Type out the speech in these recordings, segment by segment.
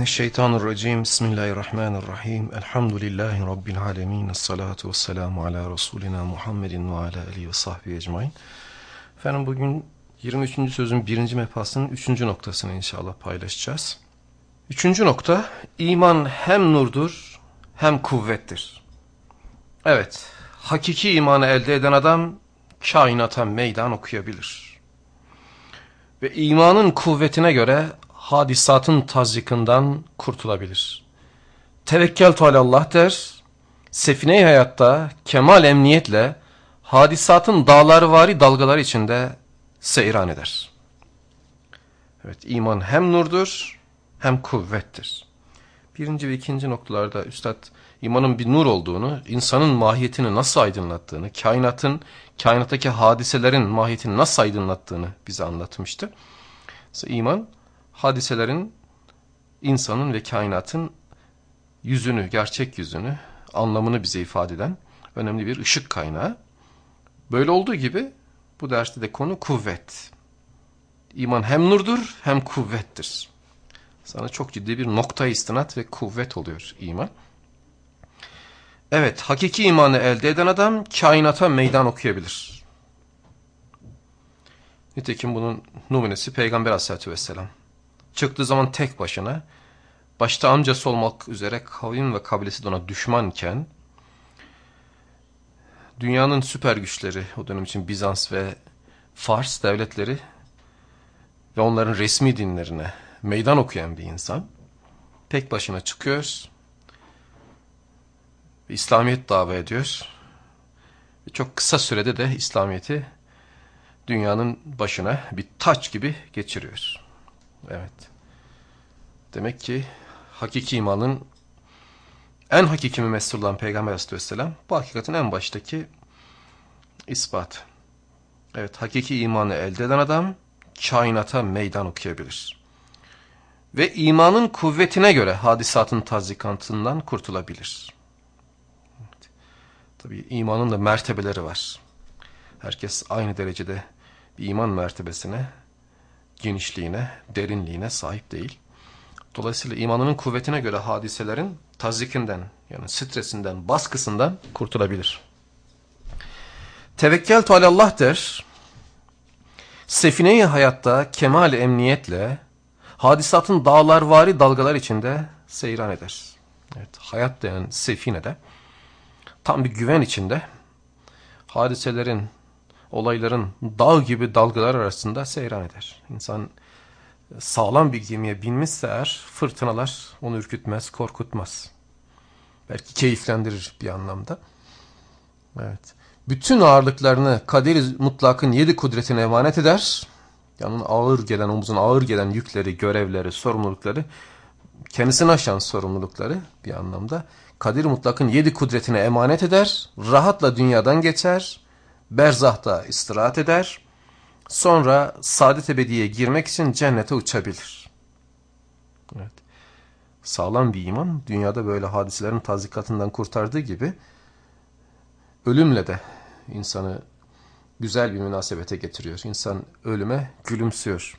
Mineşşeytanirracim. Bismillahirrahmanirrahim. Elhamdülillahi rabbil alamin. Essalatu vesselamu ala resulina Muhammedin ve ala alihi ve sahbihi ecmaîn. Efendim bugün 23. sözün birinci mefasının 3. noktasını inşallah paylaşacağız. Üçüncü nokta, iman hem nurdur hem kuvvettir. Evet, hakiki imanı elde eden adam kainata meydan okuyabilir. Ve imanın kuvvetine göre hadisatın tazyikından kurtulabilir. Tevekkel Allah der, sefine hayatta kemal emniyetle hadisatın dağları vari dalgalar içinde seyran eder. Evet, iman hem nurdur hem kuvvettir. Birinci ve ikinci noktalarda Üstad imanın bir nur olduğunu, insanın mahiyetini nasıl aydınlattığını, kainatın, kainattaki hadiselerin mahiyetini nasıl aydınlattığını bize anlatmıştı. İman, hadiselerin, insanın ve kainatın yüzünü, gerçek yüzünü, anlamını bize ifade eden önemli bir ışık kaynağı. Böyle olduğu gibi bu derste de konu kuvvet. İman hem nurdur hem kuvvettir. Sana çok ciddi bir nokta istinat ve kuvvet oluyor iman. Evet, hakiki imanı elde eden adam kainata meydan okuyabilir. Nitekim bunun numunesi Peygamber aleyhissalatü vesselam. Çıktığı zaman tek başına, başta amcası olmak üzere kavim ve kabilesi de ona düşmanken, dünyanın süper güçleri, o dönem için Bizans ve Fars devletleri ve onların resmi dinlerine meydan okuyan bir insan, tek başına çıkıyor, İslamiyet dava ediyor. Ve çok kısa sürede de İslamiyet'i dünyanın başına bir taç gibi geçiriyor. Evet. Demek ki hakiki imanın en hakiki mümessil olan Peygamber Aleyhisselam bu hakikatin en baştaki ispat. Evet hakiki imanı elde eden adam kainata meydan okuyabilir. Ve imanın kuvvetine göre hadisatın tazikantından kurtulabilir. Evet. Tabi imanın da mertebeleri var. Herkes aynı derecede bir iman mertebesine genişliğine, derinliğine sahip değil. Dolayısıyla imanının kuvvetine göre hadiselerin tazikinden yani stresinden, baskısından kurtulabilir. Tevekkel Allah der, sefine hayatta kemal emniyetle hadisatın dağlar vari dalgalar içinde seyran eder. Evet, hayat denen sefinede tam bir güven içinde hadiselerin olayların dağ gibi dalgalar arasında seyran eder. İnsan sağlam bir gemiye binmişse eğer fırtınalar onu ürkütmez, korkutmaz. Belki keyiflendirir bir anlamda. Evet. Bütün ağırlıklarını kader mutlakın yedi kudretine emanet eder. Yani ağır gelen, omuzun ağır gelen yükleri, görevleri, sorumlulukları, kendisini aşan sorumlulukları bir anlamda kadir mutlakın yedi kudretine emanet eder. Rahatla dünyadan geçer berzahta istirahat eder. Sonra saadet ebediye girmek için cennete uçabilir. Evet. Sağlam bir iman dünyada böyle hadiselerin tazikatından kurtardığı gibi ölümle de insanı güzel bir münasebete getiriyor. İnsan ölüme gülümsüyor.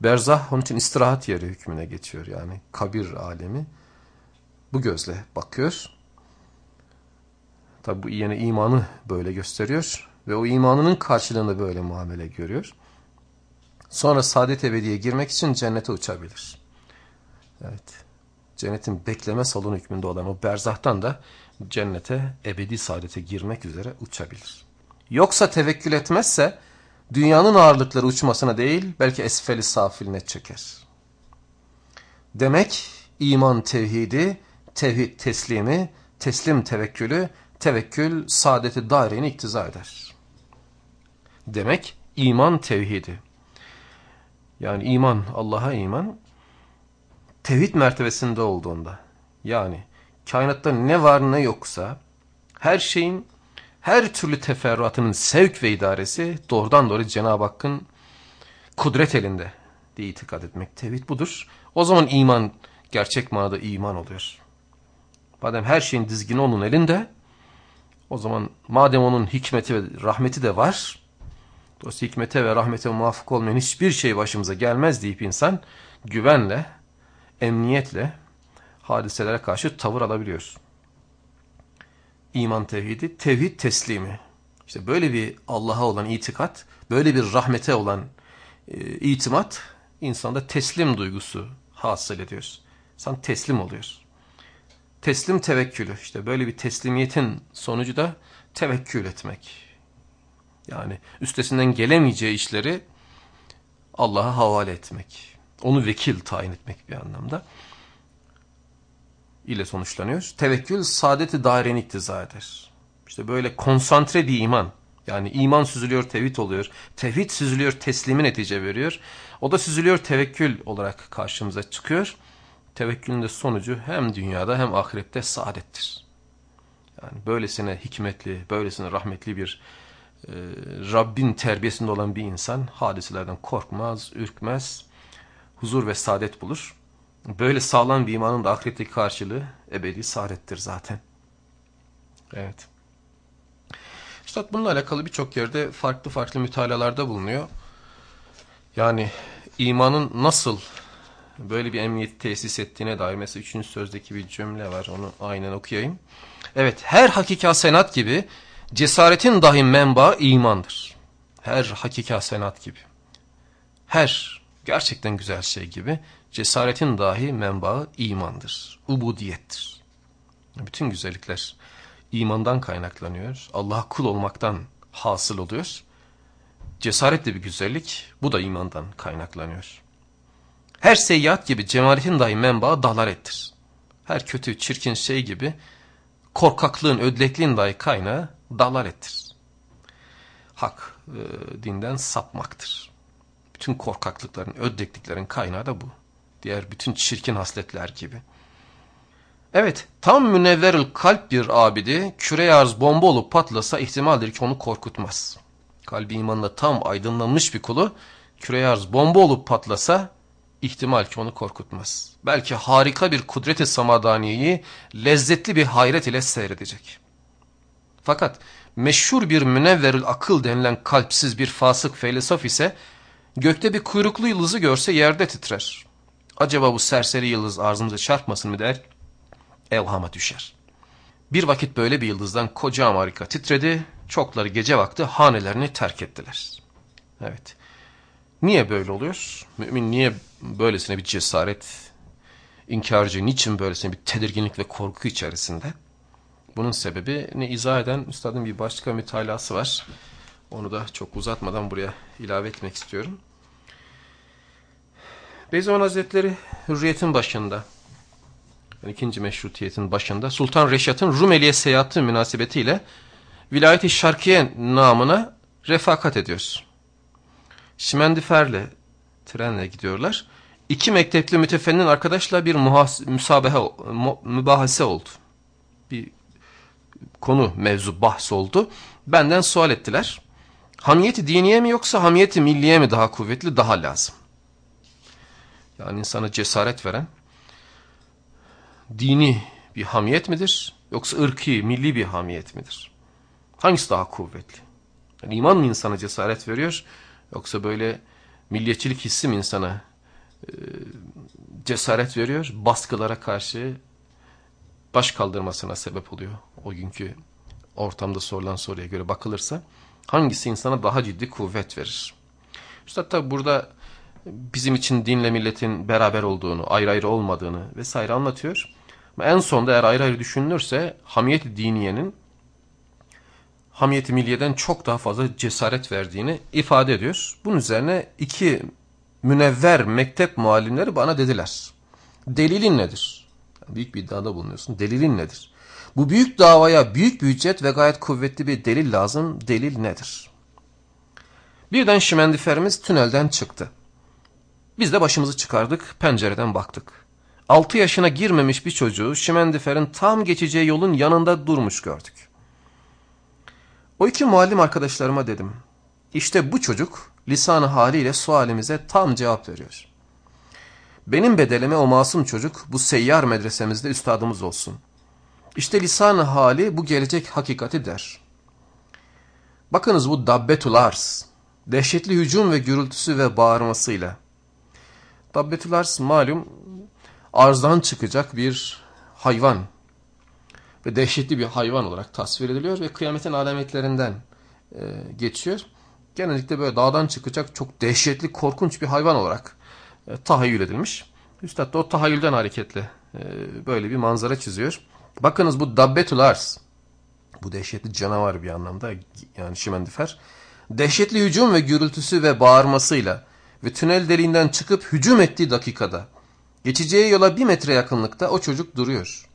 Berzah onun için istirahat yeri hükmüne geçiyor. Yani kabir alemi bu gözle bakıyor. Tabi bu yine imanı böyle gösteriyor ve o imanının karşılığında böyle muamele görüyor. Sonra saadet ebediye girmek için cennete uçabilir. Evet. Cennetin bekleme salonu hükmünde olan o berzahtan da cennete, ebedi saadete girmek üzere uçabilir. Yoksa tevekkül etmezse dünyanın ağırlıkları uçmasına değil belki esfeli safiline çeker. Demek iman tevhidi, tevhid teslimi, teslim tevekkülü tevekkül saadeti daireni iktiza eder. Demek iman tevhidi. Yani iman, Allah'a iman tevhid mertebesinde olduğunda. Yani kainatta ne var ne yoksa her şeyin her türlü teferruatının sevk ve idaresi doğrudan doğru Cenab-ı Hakk'ın kudret elinde diye itikad etmek. Tevhid budur. O zaman iman gerçek manada iman oluyor. Madem her şeyin dizgini onun elinde o zaman madem onun hikmeti ve rahmeti de var, dolayısıyla hikmete ve rahmete muvafık olmayan hiçbir şey başımıza gelmez deyip insan güvenle, emniyetle hadiselere karşı tavır alabiliyoruz. İman tevhidi, tevhid teslimi. İşte böyle bir Allah'a olan itikat, böyle bir rahmete olan e, itimat insanda teslim duygusu hasıl ediyoruz. İnsan teslim oluyor. Teslim tevekkülü. İşte böyle bir teslimiyetin sonucu da tevekkül etmek. Yani üstesinden gelemeyeceği işleri Allah'a havale etmek. Onu vekil tayin etmek bir anlamda ile sonuçlanıyor. Tevekkül saadeti daireni iktiza eder. İşte böyle konsantre bir iman. Yani iman süzülüyor, tevhid oluyor. Tevhid süzülüyor, teslimi netice veriyor. O da süzülüyor, tevekkül olarak karşımıza çıkıyor. Tevekkülün de sonucu hem dünyada hem ahirette saadettir. Yani böylesine hikmetli, böylesine rahmetli bir e, Rabbin terbiyesinde olan bir insan hadiselerden korkmaz, ürkmez, huzur ve saadet bulur. Böyle sağlam bir imanın da ahiretteki karşılığı ebedi saadettir zaten. Evet. Üstad bununla alakalı birçok yerde farklı farklı mütalalarda bulunuyor. Yani imanın nasıl böyle bir emniyet tesis ettiğine dair mesela üçüncü sözdeki bir cümle var onu aynen okuyayım. Evet her hakika senat gibi cesaretin dahi menba imandır. Her hakika senat gibi. Her gerçekten güzel şey gibi cesaretin dahi menbaı imandır. Ubudiyettir. Bütün güzellikler imandan kaynaklanıyor. Allah'a kul olmaktan hasıl oluyor. Cesaret de bir güzellik. Bu da imandan kaynaklanıyor. Her seyyat gibi cemaletin dahi menbaı dalarettir. Her kötü, çirkin şey gibi korkaklığın, ödlekliğin dahi kaynağı dalarettir. Hak e, dinden sapmaktır. Bütün korkaklıkların, ödlekliklerin kaynağı da bu. Diğer bütün çirkin hasletler gibi. Evet, tam münevverül kalp bir abidi, küre arz bomba olup patlasa ihtimaldir ki onu korkutmaz. Kalbi imanla tam aydınlanmış bir kulu, küre arz bomba olup patlasa ihtimal ki onu korkutmaz. Belki harika bir kudret-i samadaniyeyi lezzetli bir hayret ile seyredecek. Fakat meşhur bir münevverül akıl denilen kalpsiz bir fasık felsef ise gökte bir kuyruklu yıldızı görse yerde titrer. Acaba bu serseri yıldız arzımıza çarpmasın mı der, evhama düşer. Bir vakit böyle bir yıldızdan koca Amerika titredi, çokları gece vakti hanelerini terk ettiler. Evet. Niye böyle oluyor? Mümin niye böylesine bir cesaret, inkarcı, niçin böylesine bir tedirginlik ve korku içerisinde? Bunun sebebi ne izah eden üstadın bir başka mütalası var. Onu da çok uzatmadan buraya ilave etmek istiyorum. Beyzaman Hazretleri hürriyetin başında, yani ikinci meşrutiyetin başında Sultan Reşat'ın Rumeli'ye seyahati münasebetiyle Vilayet-i Şarkiye namına refakat ediyoruz. Şimendifer'le trenle gidiyorlar. İki mektepli mütefennin arkadaşla bir müsabehe, mübahase oldu. Bir konu mevzu bahs oldu. Benden sual ettiler. Hamiyeti diniye mi yoksa hamiyeti milliye mi daha kuvvetli daha lazım? Yani insana cesaret veren dini bir hamiyet midir? Yoksa ırki, milli bir hamiyet midir? Hangisi daha kuvvetli? Yani iman mı insana cesaret veriyor? Yoksa böyle milliyetçilik hissi mi insana e, cesaret veriyor? Baskılara karşı baş kaldırmasına sebep oluyor. O günkü ortamda sorulan soruya göre bakılırsa hangisi insana daha ciddi kuvvet verir? Üstad tabi burada bizim için dinle milletin beraber olduğunu, ayrı ayrı olmadığını vesaire anlatıyor. Ama en sonda eğer ayrı ayrı düşünülürse hamiyet diniyenin hamiyeti milliyeden çok daha fazla cesaret verdiğini ifade ediyor. Bunun üzerine iki münevver mektep muallimleri bana dediler. Delilin nedir? büyük bir iddiada bulunuyorsun. Delilin nedir? Bu büyük davaya büyük bir ve gayet kuvvetli bir delil lazım. Delil nedir? Birden şimendiferimiz tünelden çıktı. Biz de başımızı çıkardık, pencereden baktık. Altı yaşına girmemiş bir çocuğu şimendiferin tam geçeceği yolun yanında durmuş gördük. O iki muallim arkadaşlarıma dedim. İşte bu çocuk lisanı haliyle sualimize tam cevap veriyor. Benim bedelime o masum çocuk bu seyyar medresemizde üstadımız olsun. İşte lisanı hali bu gelecek hakikati der. Bakınız bu dabbetul arz, dehşetli hücum ve gürültüsü ve bağırmasıyla Dabbetül Ars malum arzdan çıkacak bir hayvan ve dehşetli bir hayvan olarak tasvir ediliyor ve kıyametin alametlerinden e, geçiyor. Genellikle böyle dağdan çıkacak çok dehşetli, korkunç bir hayvan olarak e, tahayyül edilmiş. Üstad da o tahayyülden hareketle e, böyle bir manzara çiziyor. Bakınız bu Dabbetul Arz, bu dehşetli canavar bir anlamda yani şimendifer, dehşetli hücum ve gürültüsü ve bağırmasıyla ve tünel deliğinden çıkıp hücum ettiği dakikada geçeceği yola bir metre yakınlıkta o çocuk duruyor.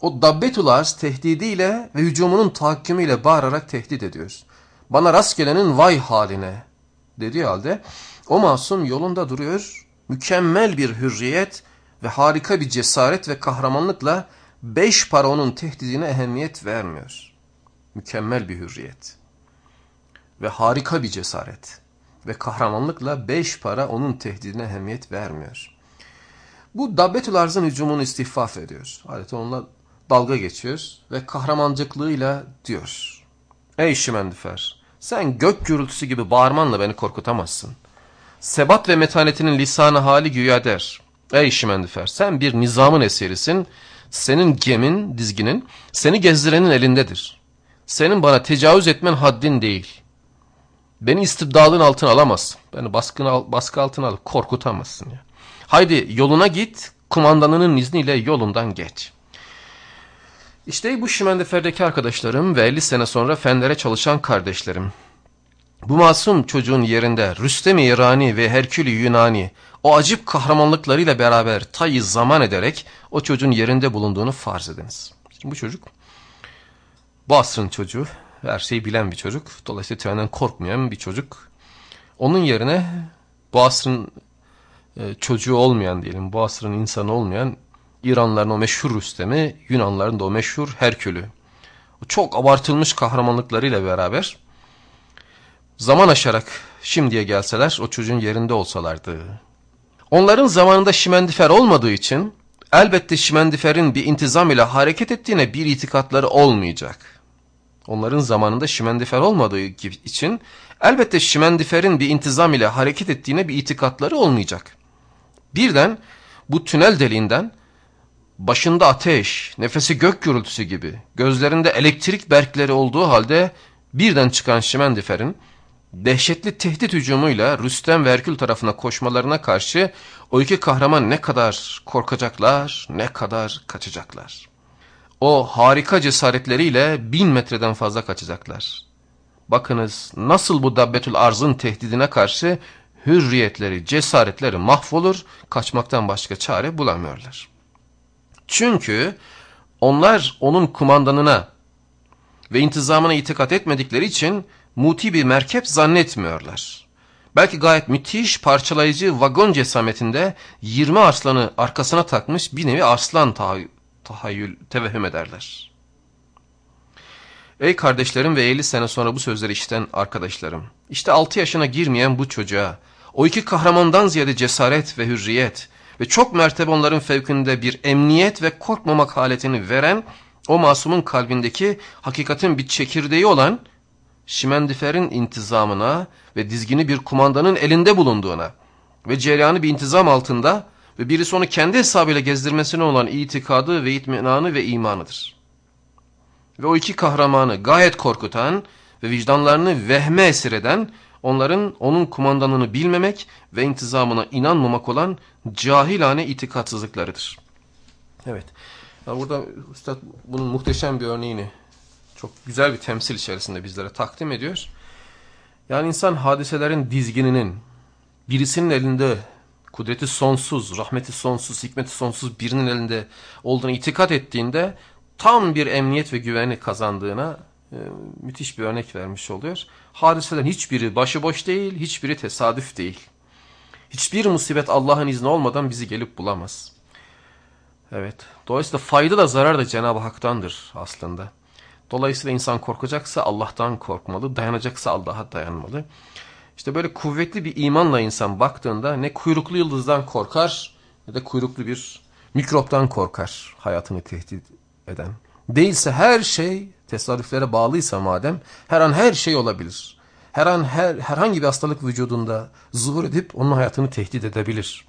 O Dabbetul Arz tehdidiyle ve hücumunun tahakkümüyle bağırarak tehdit ediyor. Bana rast gelenin vay haline dediği halde o masum yolunda duruyor, mükemmel bir hürriyet ve harika bir cesaret ve kahramanlıkla beş para onun tehdidine ehemmiyet vermiyor. Mükemmel bir hürriyet ve harika bir cesaret ve kahramanlıkla beş para onun tehdidine ehemmiyet vermiyor. Bu Dabbetül Arz'ın hücumunu istihfaf ediyor. Adeta onunla dalga geçiyor ve kahramancıklığıyla diyor. Ey Şimendifer sen gök gürültüsü gibi bağırmanla beni korkutamazsın. Sebat ve metanetinin lisanı hali güya der. Ey Şimendifer sen bir nizamın eserisin. Senin gemin, dizginin, seni gezdirenin elindedir. Senin bana tecavüz etmen haddin değil. Beni istibdalın altına alamazsın. Beni baskın, baskı altına alıp korkutamazsın. Ya. Haydi yoluna git, kumandanının izniyle yolundan geç. İşte bu Şimendifer'deki arkadaşlarım ve 50 sene sonra fenlere çalışan kardeşlerim. Bu masum çocuğun yerinde Rüstem-i İrani ve Herkül-i Yunani o acip kahramanlıklarıyla beraber tayı zaman ederek o çocuğun yerinde bulunduğunu farz ediniz. Şimdi bu çocuk bu asrın çocuğu, her şeyi bilen bir çocuk. Dolayısıyla trenden korkmayan bir çocuk. Onun yerine bu asrın e, çocuğu olmayan diyelim, bu asrın insanı olmayan İranların o meşhur Rüstem'i, Yunanların da o meşhur Herkül'ü. Çok abartılmış kahramanlıklarıyla beraber zaman aşarak şimdiye gelseler o çocuğun yerinde olsalardı. Onların zamanında şimendifer olmadığı için elbette şimendiferin bir intizam ile hareket ettiğine bir itikatları olmayacak. Onların zamanında şimendifer olmadığı için elbette şimendiferin bir intizam ile hareket ettiğine bir itikatları olmayacak. Birden bu tünel deliğinden başında ateş, nefesi gök gürültüsü gibi, gözlerinde elektrik berkleri olduğu halde birden çıkan Şimendifer'in dehşetli tehdit hücumuyla Rüstem ve Herkül tarafına koşmalarına karşı o iki kahraman ne kadar korkacaklar, ne kadar kaçacaklar. O harika cesaretleriyle bin metreden fazla kaçacaklar. Bakınız nasıl bu Dabbetül Arz'ın tehdidine karşı hürriyetleri, cesaretleri mahvolur, kaçmaktan başka çare bulamıyorlar. Çünkü onlar onun kumandanına ve intizamına itikat etmedikleri için muti bir merkep zannetmiyorlar. Belki gayet müthiş parçalayıcı vagon cesametinde 20 arslanı arkasına takmış bir nevi arslan tahayyül, tevehüm ederler. Ey kardeşlerim ve 50 sene sonra bu sözleri işten arkadaşlarım. İşte 6 yaşına girmeyen bu çocuğa, o iki kahramandan ziyade cesaret ve hürriyet, ve çok mertebe onların fevkinde bir emniyet ve korkmamak haletini veren o masumun kalbindeki hakikatin bir çekirdeği olan Şimendifer'in intizamına ve dizgini bir kumandanın elinde bulunduğuna ve cereyanı bir intizam altında ve birisi onu kendi hesabıyla gezdirmesine olan itikadı ve itminanı ve imanıdır. Ve o iki kahramanı gayet korkutan ve vicdanlarını vehme esir eden onların onun kumandanını bilmemek ve intizamına inanmamak olan cahilane itikatsızlıklarıdır. Evet. Burada Üstad bunun muhteşem bir örneğini çok güzel bir temsil içerisinde bizlere takdim ediyor. Yani insan hadiselerin dizgininin birisinin elinde kudreti sonsuz, rahmeti sonsuz, hikmeti sonsuz birinin elinde olduğunu itikat ettiğinde tam bir emniyet ve güvenlik kazandığına e, müthiş bir örnek vermiş oluyor. Hadiselerin hiçbiri başıboş değil, hiçbiri tesadüf değil. Hiçbir musibet Allah'ın izni olmadan bizi gelip bulamaz. Evet. Dolayısıyla fayda da zarar da Cenab-ı Hak'tandır aslında. Dolayısıyla insan korkacaksa Allah'tan korkmalı, dayanacaksa Allah'a dayanmalı. İşte böyle kuvvetli bir imanla insan baktığında ne kuyruklu yıldızdan korkar ne de kuyruklu bir mikroptan korkar hayatını tehdit eden. Değilse her şey tesadüflere bağlıysa madem her an her şey olabilir. Her an her, herhangi bir hastalık vücudunda zuhur edip onun hayatını tehdit edebilir.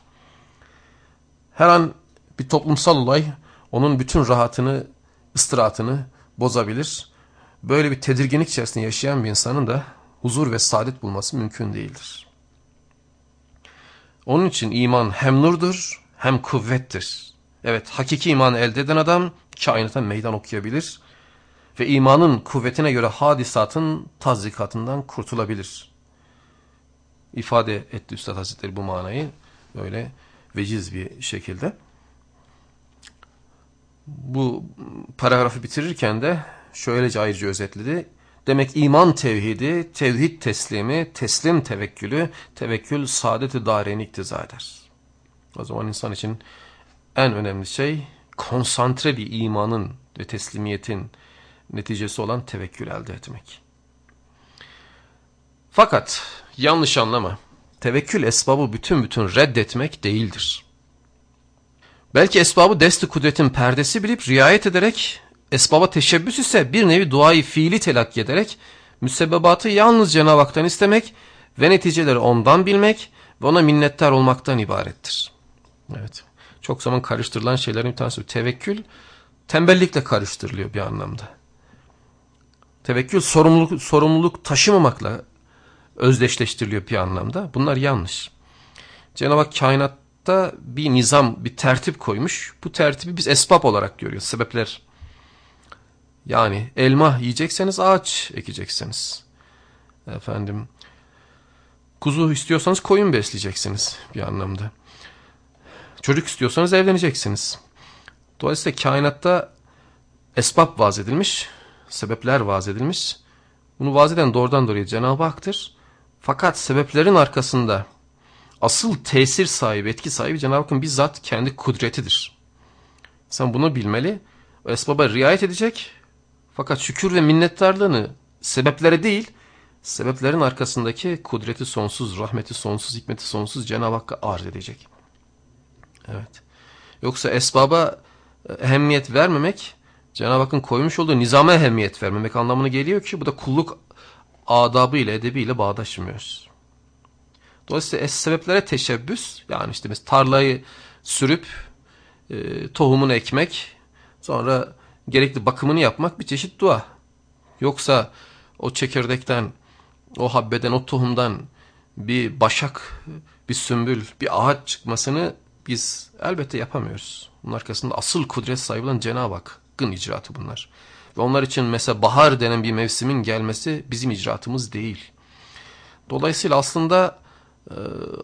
Her an bir toplumsal olay onun bütün rahatını, istirahatını bozabilir. Böyle bir tedirginlik içerisinde yaşayan bir insanın da huzur ve saadet bulması mümkün değildir. Onun için iman hem nurdur hem kuvvettir. Evet hakiki iman elde eden adam kainata meydan okuyabilir ve imanın kuvvetine göre hadisatın tazikatından kurtulabilir. İfade etti Üstad Hazretleri bu manayı böyle veciz bir şekilde. Bu paragrafı bitirirken de şöylece ayrıca özetledi. Demek iman tevhidi, tevhid teslimi, teslim tevekkülü, tevekkül saadet-i dareni iktiza eder. O zaman insan için en önemli şey konsantre bir imanın ve teslimiyetin neticesi olan tevekkül elde etmek. Fakat yanlış anlama, tevekkül esbabı bütün bütün reddetmek değildir. Belki esbabı desti kudretin perdesi bilip riayet ederek, esbaba teşebbüs ise bir nevi duayı fiili telakki ederek, müsebbebatı yalnız Cenab-ı Hak'tan istemek ve neticeleri ondan bilmek ve ona minnettar olmaktan ibarettir. Evet, çok zaman karıştırılan şeylerin bir tanesi tevekkül, tembellikle karıştırılıyor bir anlamda. Tevekkül sorumluluk, sorumluluk taşımamakla özdeşleştiriliyor bir anlamda. Bunlar yanlış. Cenab-ı Hak kainatta bir nizam, bir tertip koymuş. Bu tertibi biz esbab olarak görüyoruz. Sebepler. Yani elma yiyecekseniz ağaç ekeceksiniz. Efendim kuzu istiyorsanız koyun besleyeceksiniz bir anlamda. Çocuk istiyorsanız evleneceksiniz. Dolayısıyla kainatta esbab vaz edilmiş, sebepler vaz edilmiş. Bunu vaz eden doğrudan doğruya Cenab-ı Hak'tır. Fakat sebeplerin arkasında asıl tesir sahibi, etki sahibi Cenab-ı Hakk'ın bizzat kendi kudretidir. Sen bunu bilmeli. O esbaba riayet edecek. Fakat şükür ve minnettarlığını sebeplere değil, sebeplerin arkasındaki kudreti sonsuz, rahmeti sonsuz, hikmeti sonsuz Cenab-ı Hakk'a arz edecek. Evet. Yoksa esbaba ehemmiyet vermemek, Cenab-ı Hakk'ın koymuş olduğu nizama ehemmiyet vermemek anlamına geliyor ki bu da kulluk adabı ile edebiyle bağdaşmıyoruz. Dolayısıyla es sebeplere teşebbüs yani işte biz tarlayı sürüp e, tohumunu ekmek sonra gerekli bakımını yapmak bir çeşit dua. Yoksa o çekirdekten, o habbeden, o tohumdan bir başak, bir sümbül, bir ağaç çıkmasını biz elbette yapamıyoruz. Bunun arkasında asıl kudret sahibi olan Cenab-ı Hakk'ın icraatı bunlar. Ve onlar için mesela bahar denen bir mevsimin gelmesi bizim icraatımız değil. Dolayısıyla aslında e,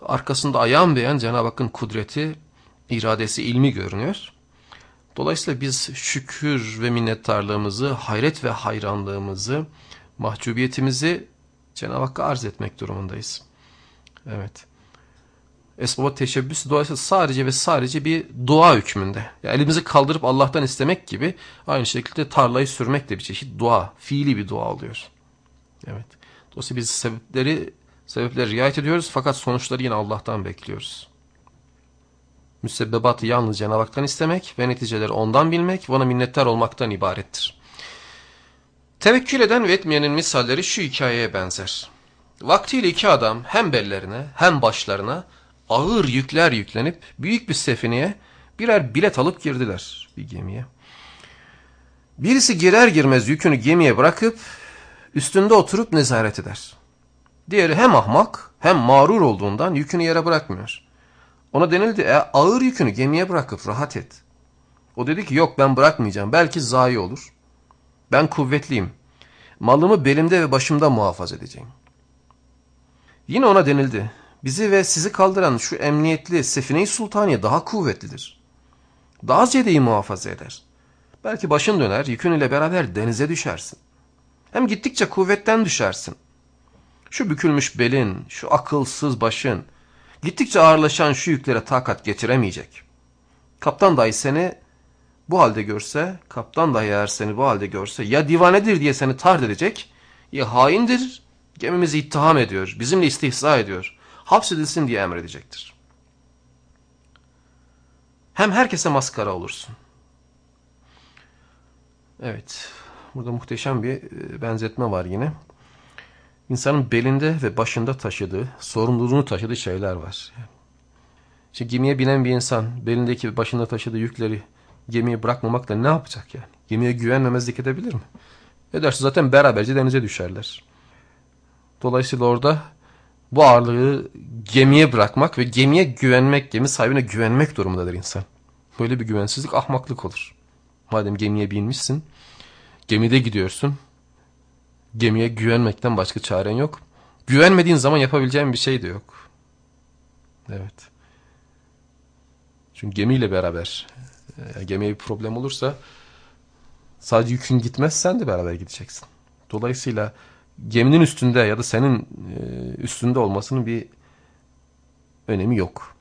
arkasında ayağın beyan Cenab-ı Hakk'ın kudreti, iradesi, ilmi görünüyor. Dolayısıyla biz şükür ve minnettarlığımızı, hayret ve hayranlığımızı, mahcubiyetimizi Cenab-ı Hakk'a arz etmek durumundayız. Evet. Esbaba teşebbüs dolayısıyla sadece ve sadece bir dua hükmünde. Yani elimizi kaldırıp Allah'tan istemek gibi aynı şekilde tarlayı sürmek de bir çeşit dua, fiili bir dua oluyor. Evet. Dolayısıyla biz sebepleri sebepleri riayet ediyoruz fakat sonuçları yine Allah'tan bekliyoruz. Müsebbebatı yalnız Cenab-ı Hak'tan istemek ve neticeleri ondan bilmek ve ona minnettar olmaktan ibarettir. Tevekkül eden ve etmeyenin misalleri şu hikayeye benzer. Vaktiyle iki adam hem bellerine hem başlarına ağır yükler yüklenip büyük bir sefineye birer bilet alıp girdiler bir gemiye. Birisi girer girmez yükünü gemiye bırakıp üstünde oturup nezaret eder. Diğeri hem ahmak hem mağrur olduğundan yükünü yere bırakmıyor. Ona denildi e, ağır yükünü gemiye bırakıp rahat et. O dedi ki yok ben bırakmayacağım belki zayi olur. Ben kuvvetliyim. Malımı belimde ve başımda muhafaza edeceğim. Yine ona denildi bizi ve sizi kaldıran şu emniyetli Sefine-i Sultaniye daha kuvvetlidir. Daha zedeyi muhafaza eder. Belki başın döner, yükün ile beraber denize düşersin. Hem gittikçe kuvvetten düşersin. Şu bükülmüş belin, şu akılsız başın, gittikçe ağırlaşan şu yüklere takat getiremeyecek. Kaptan dahi seni bu halde görse, kaptan dahi eğer seni bu halde görse ya divanedir diye seni tard edecek, ya haindir, gemimizi ittiham ediyor, bizimle istihza ediyor hapsedilsin diye emredecektir. Hem herkese maskara olursun. Evet, burada muhteşem bir e, benzetme var yine. İnsanın belinde ve başında taşıdığı, sorumluluğunu taşıdığı şeyler var. İşte gemiye binen bir insan belindeki başında taşıdığı yükleri gemiye bırakmamakla ne yapacak yani? Gemiye güvenmemezlik edebilir mi? Ederse zaten beraberce denize düşerler. Dolayısıyla orada bu ağırlığı gemiye bırakmak ve gemiye güvenmek, gemi sahibine güvenmek durumundadır insan. Böyle bir güvensizlik ahmaklık olur. Madem gemiye binmişsin, gemide gidiyorsun, gemiye güvenmekten başka çaren yok. Güvenmediğin zaman yapabileceğin bir şey de yok. Evet. Çünkü gemiyle beraber, e, gemiye bir problem olursa sadece yükün gitmez sen de beraber gideceksin. Dolayısıyla geminin üstünde ya da senin e, üstünde olmasının bir önemi yok.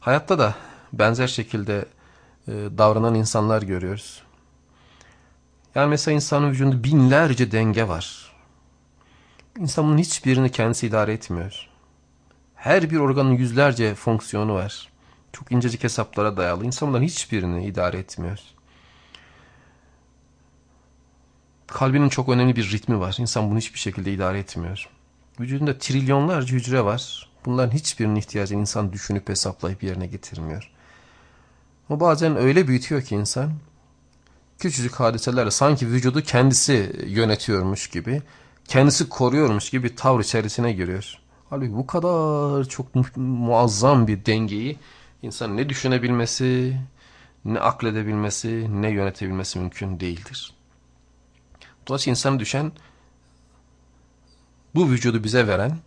Hayatta da benzer şekilde e, davranan insanlar görüyoruz. Yani mesela insanın vücudunda binlerce denge var. İnsan bunun hiçbirini kendisi idare etmiyor. Her bir organın yüzlerce fonksiyonu var. Çok incecik hesaplara dayalı. İnsan bunların hiçbirini idare etmiyor. Kalbinin çok önemli bir ritmi var. İnsan bunu hiçbir şekilde idare etmiyor. Vücudunda trilyonlarca hücre var. Bunların hiçbirinin ihtiyacını insan düşünüp hesaplayıp yerine getirmiyor. Ama bazen öyle büyütüyor ki insan küçücük hadiselerle sanki vücudu kendisi yönetiyormuş gibi, kendisi koruyormuş gibi tavır içerisine giriyor. Halbuki bu kadar çok muazzam bir dengeyi insan ne düşünebilmesi, ne akledebilmesi, ne yönetebilmesi mümkün değildir. Dolayısıyla insana düşen bu vücudu bize veren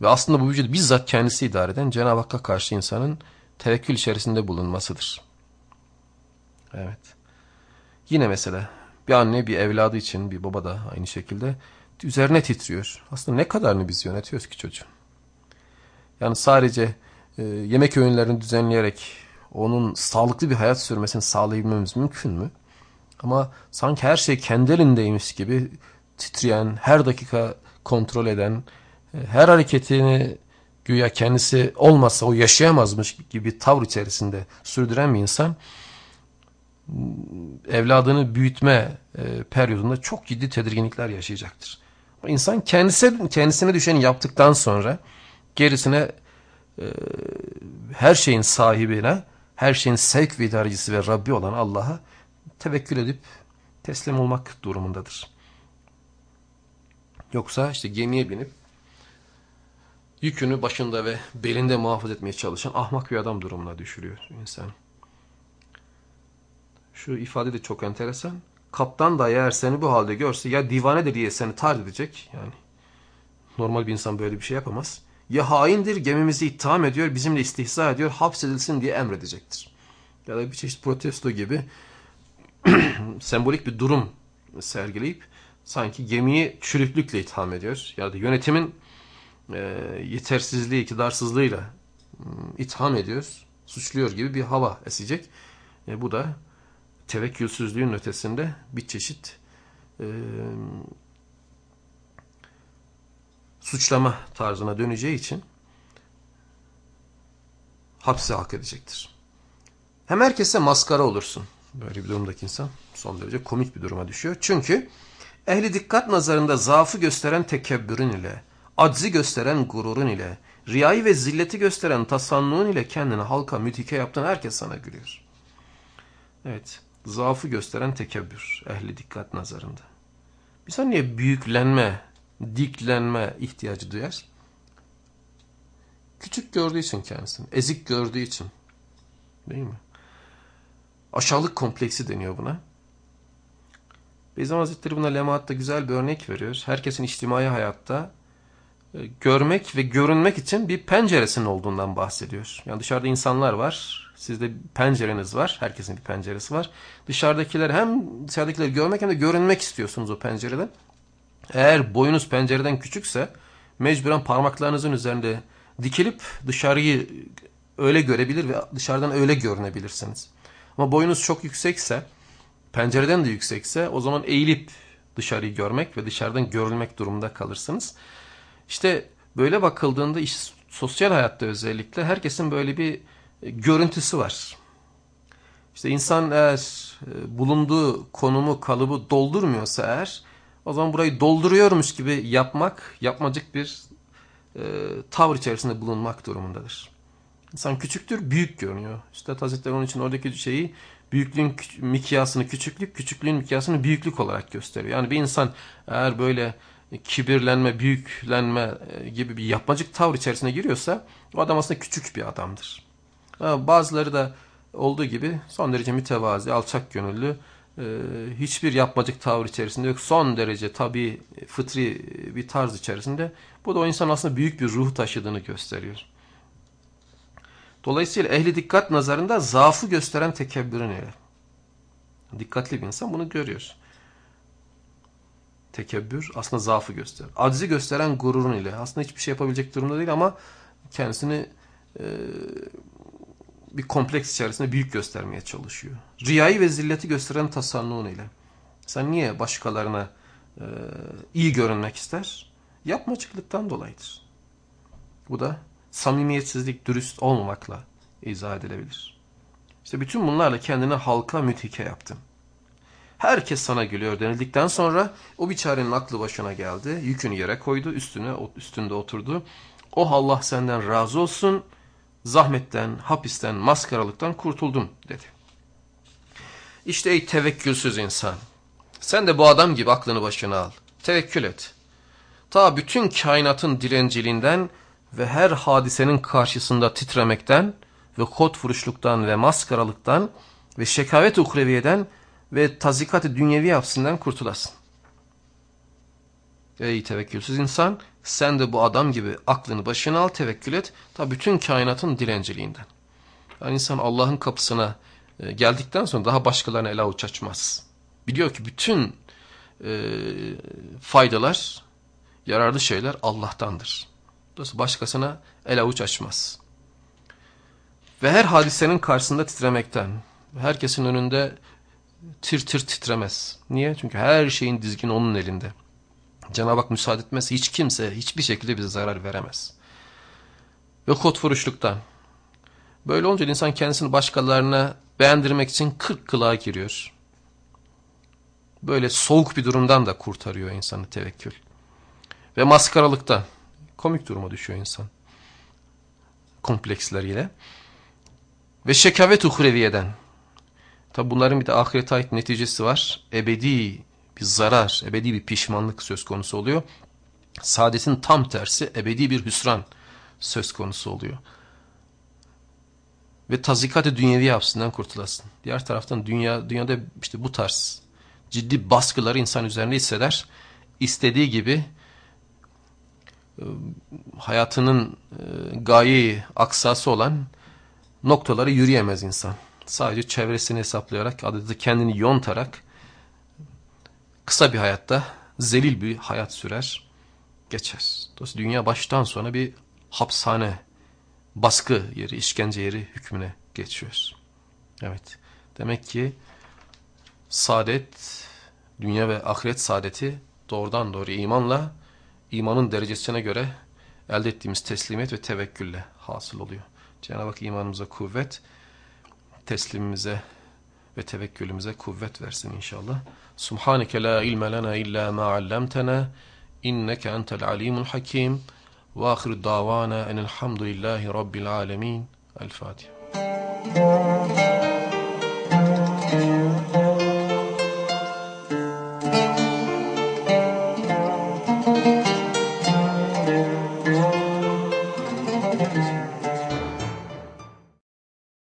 ve aslında bu vücudu bizzat kendisi idare eden Cenab-ı Hakk'a karşı insanın tevekkül içerisinde bulunmasıdır. Evet. Yine mesela bir anne bir evladı için bir baba da aynı şekilde üzerine titriyor. Aslında ne kadarını biz yönetiyoruz ki çocuğun? Yani sadece e, yemek öğünlerini düzenleyerek onun sağlıklı bir hayat sürmesini sağlayabilmemiz mümkün mü? Ama sanki her şey kendi elindeymiş gibi titreyen, her dakika kontrol eden, e, her hareketini güya kendisi olmazsa o yaşayamazmış gibi tavır içerisinde sürdüren bir insan evladını büyütme e, periyodunda çok ciddi tedirginlikler yaşayacaktır. İnsan kendisi, kendisine düşeni yaptıktan sonra gerisine e, her şeyin sahibine, her şeyin sevk ve idarecisi ve Rabbi olan Allah'a tevekkül edip teslim olmak durumundadır. Yoksa işte gemiye binip yükünü başında ve belinde muhafaza etmeye çalışan ahmak bir adam durumuna düşürüyor insan. Şu ifade de çok enteresan. Kaptan da eğer seni bu halde görse ya divanedir diye seni tard edecek. Yani normal bir insan böyle bir şey yapamaz. Ya haindir gemimizi itham ediyor, bizimle istihza ediyor, hapsedilsin diye emredecektir. Ya da bir çeşit protesto gibi sembolik bir durum sergileyip sanki gemiyi çürüklükle itham ediyor. Ya da yönetimin e, yetersizliği, iktidarsızlığıyla e, itham ediyor, suçluyor gibi bir hava esecek. E, bu da tevekkülsüzlüğün ötesinde bir çeşit e, suçlama tarzına döneceği için hapse hak edecektir. Hem herkese maskara olursun. Böyle bir durumdaki insan son derece komik bir duruma düşüyor. Çünkü ehli dikkat nazarında zaafı gösteren tekebbürün ile, aczi gösteren gururun ile, riyayı ve zilleti gösteren tasannuğun ile kendini halka mütike yaptığın herkes sana gülüyor. Evet, zaafı gösteren tekebbür ehli dikkat nazarında. Bir niye büyüklenme, diklenme ihtiyacı duyar? Küçük gördüğü için kendisini, ezik gördüğü için. Değil mi? Aşağılık kompleksi deniyor buna. Beyzam Hazretleri buna Lemaat'ta güzel bir örnek veriyor. Herkesin içtimai hayatta e, görmek ve görünmek için bir penceresinin olduğundan bahsediyor. Yani dışarıda insanlar var. Sizde pencereniz var. Herkesin bir penceresi var. Dışarıdakiler hem dışarıdakileri görmek hem de görünmek istiyorsunuz o pencereden. Eğer boyunuz pencereden küçükse mecburen parmaklarınızın üzerinde dikilip dışarıyı öyle görebilir ve dışarıdan öyle görünebilirsiniz. Ama boyunuz çok yüksekse, pencereden de yüksekse o zaman eğilip dışarıyı görmek ve dışarıdan görülmek durumunda kalırsınız. İşte böyle bakıldığında iş, sosyal hayatta özellikle herkesin böyle bir e, görüntüsü var. İşte insan eğer e, bulunduğu konumu, kalıbı doldurmuyorsa eğer o zaman burayı dolduruyormuş gibi yapmak yapmacık bir e, tavır içerisinde bulunmak durumundadır. İnsan küçüktür, büyük görünüyor. Üstad Hazretleri onun için oradaki şeyi büyüklüğün mikyasını küçüklük, küçüklüğün mikyasını büyüklük olarak gösteriyor. Yani bir insan eğer böyle kibirlenme, büyüklenme e, gibi bir yapmacık tavır içerisine giriyorsa o adam aslında küçük bir adamdır. Bazıları da olduğu gibi son derece mütevazi, alçak gönüllü, e, hiçbir yapmacık tavır içerisinde yok. Son derece tabi, fıtri bir tarz içerisinde. Bu da o insan aslında büyük bir ruh taşıdığını gösteriyor. Dolayısıyla ehli dikkat nazarında zaafı gösteren tekebbürün ile. Dikkatli bir insan bunu görüyor. Tekebbür aslında zaafı gösterir. Acizi gösteren gururun ile. Aslında hiçbir şey yapabilecek durumda değil ama kendisini e, bir kompleks içerisinde büyük göstermeye çalışıyor. Riyayı ve zilleti gösteren tasannuğun ile. Sen niye başkalarına e, iyi görünmek ister? Yapmacıklıktan dolayıdır. Bu da samimiyetsizlik, dürüst olmamakla izah edilebilir. İşte bütün bunlarla kendine halka müthike yaptın. Herkes sana gülüyor denildikten sonra o biçarenin aklı başına geldi. Yükünü yere koydu, üstüne üstünde oturdu. O Allah senden razı olsun zahmetten, hapisten, maskaralıktan kurtuldum dedi. İşte ey tevekkülsüz insan. Sen de bu adam gibi aklını başına al. Tevekkül et. Ta bütün kainatın direnciliğinden ve her hadisenin karşısında titremekten ve kod vuruşluktan ve maskaralıktan ve şekavet ukreviyeden ve tazikat-ı dünyevi hapsinden kurtulasın. Ey tevekkülsüz insan sen de bu adam gibi aklını başına al tevekkül et. Ta bütün kainatın dilenciliğinden. Yani insan Allah'ın kapısına e, geldikten sonra daha başkalarına el avuç açmaz. Biliyor ki bütün e, faydalar, yararlı şeyler Allah'tandır. Dolayısıyla başkasına el avuç açmaz. Ve her hadisenin karşısında titremekten, herkesin önünde tir tir titremez. Niye? Çünkü her şeyin dizgin onun elinde. Cenab-ı Hak müsaade etmezse hiç kimse hiçbir şekilde bize zarar veremez. Ve kod vuruşluktan. Böyle olunca insan kendisini başkalarına beğendirmek için kırk kılığa giriyor. Böyle soğuk bir durumdan da kurtarıyor insanı tevekkül. Ve maskaralıktan. Komik duruma düşüyor insan. Kompleksleriyle. Ve şekavet uhreviyeden. Tabi bunların bir de ahirete ait neticesi var. Ebedi bir zarar, ebedi bir pişmanlık söz konusu oluyor. Saadetin tam tersi ebedi bir hüsran söz konusu oluyor. Ve tazikat-ı dünyevi hapsinden kurtulasın. Diğer taraftan dünya dünyada işte bu tarz ciddi baskıları insan üzerinde hisseder. İstediği gibi hayatının e, gayeyi, aksası olan noktaları yürüyemez insan. Sadece çevresini hesaplayarak, adeta kendini yontarak kısa bir hayatta zelil bir hayat sürer, geçer. Dolayısıyla dünya baştan sona bir hapishane, baskı yeri, işkence yeri hükmüne geçiyor. Evet, demek ki saadet, dünya ve ahiret saadeti doğrudan doğru imanla, imanın derecesine göre elde ettiğimiz teslimiyet ve tevekkülle hasıl oluyor. Cenab-ı Hak imanımıza kuvvet, teslimimize ve tevekkülümüze kuvvet versin inşallah. Subhaneke la ilme lena illa ma allamtena inneke entel alimul hakim ve ahir davana enelhamdülillahi rabbil alemin. El Fatiha.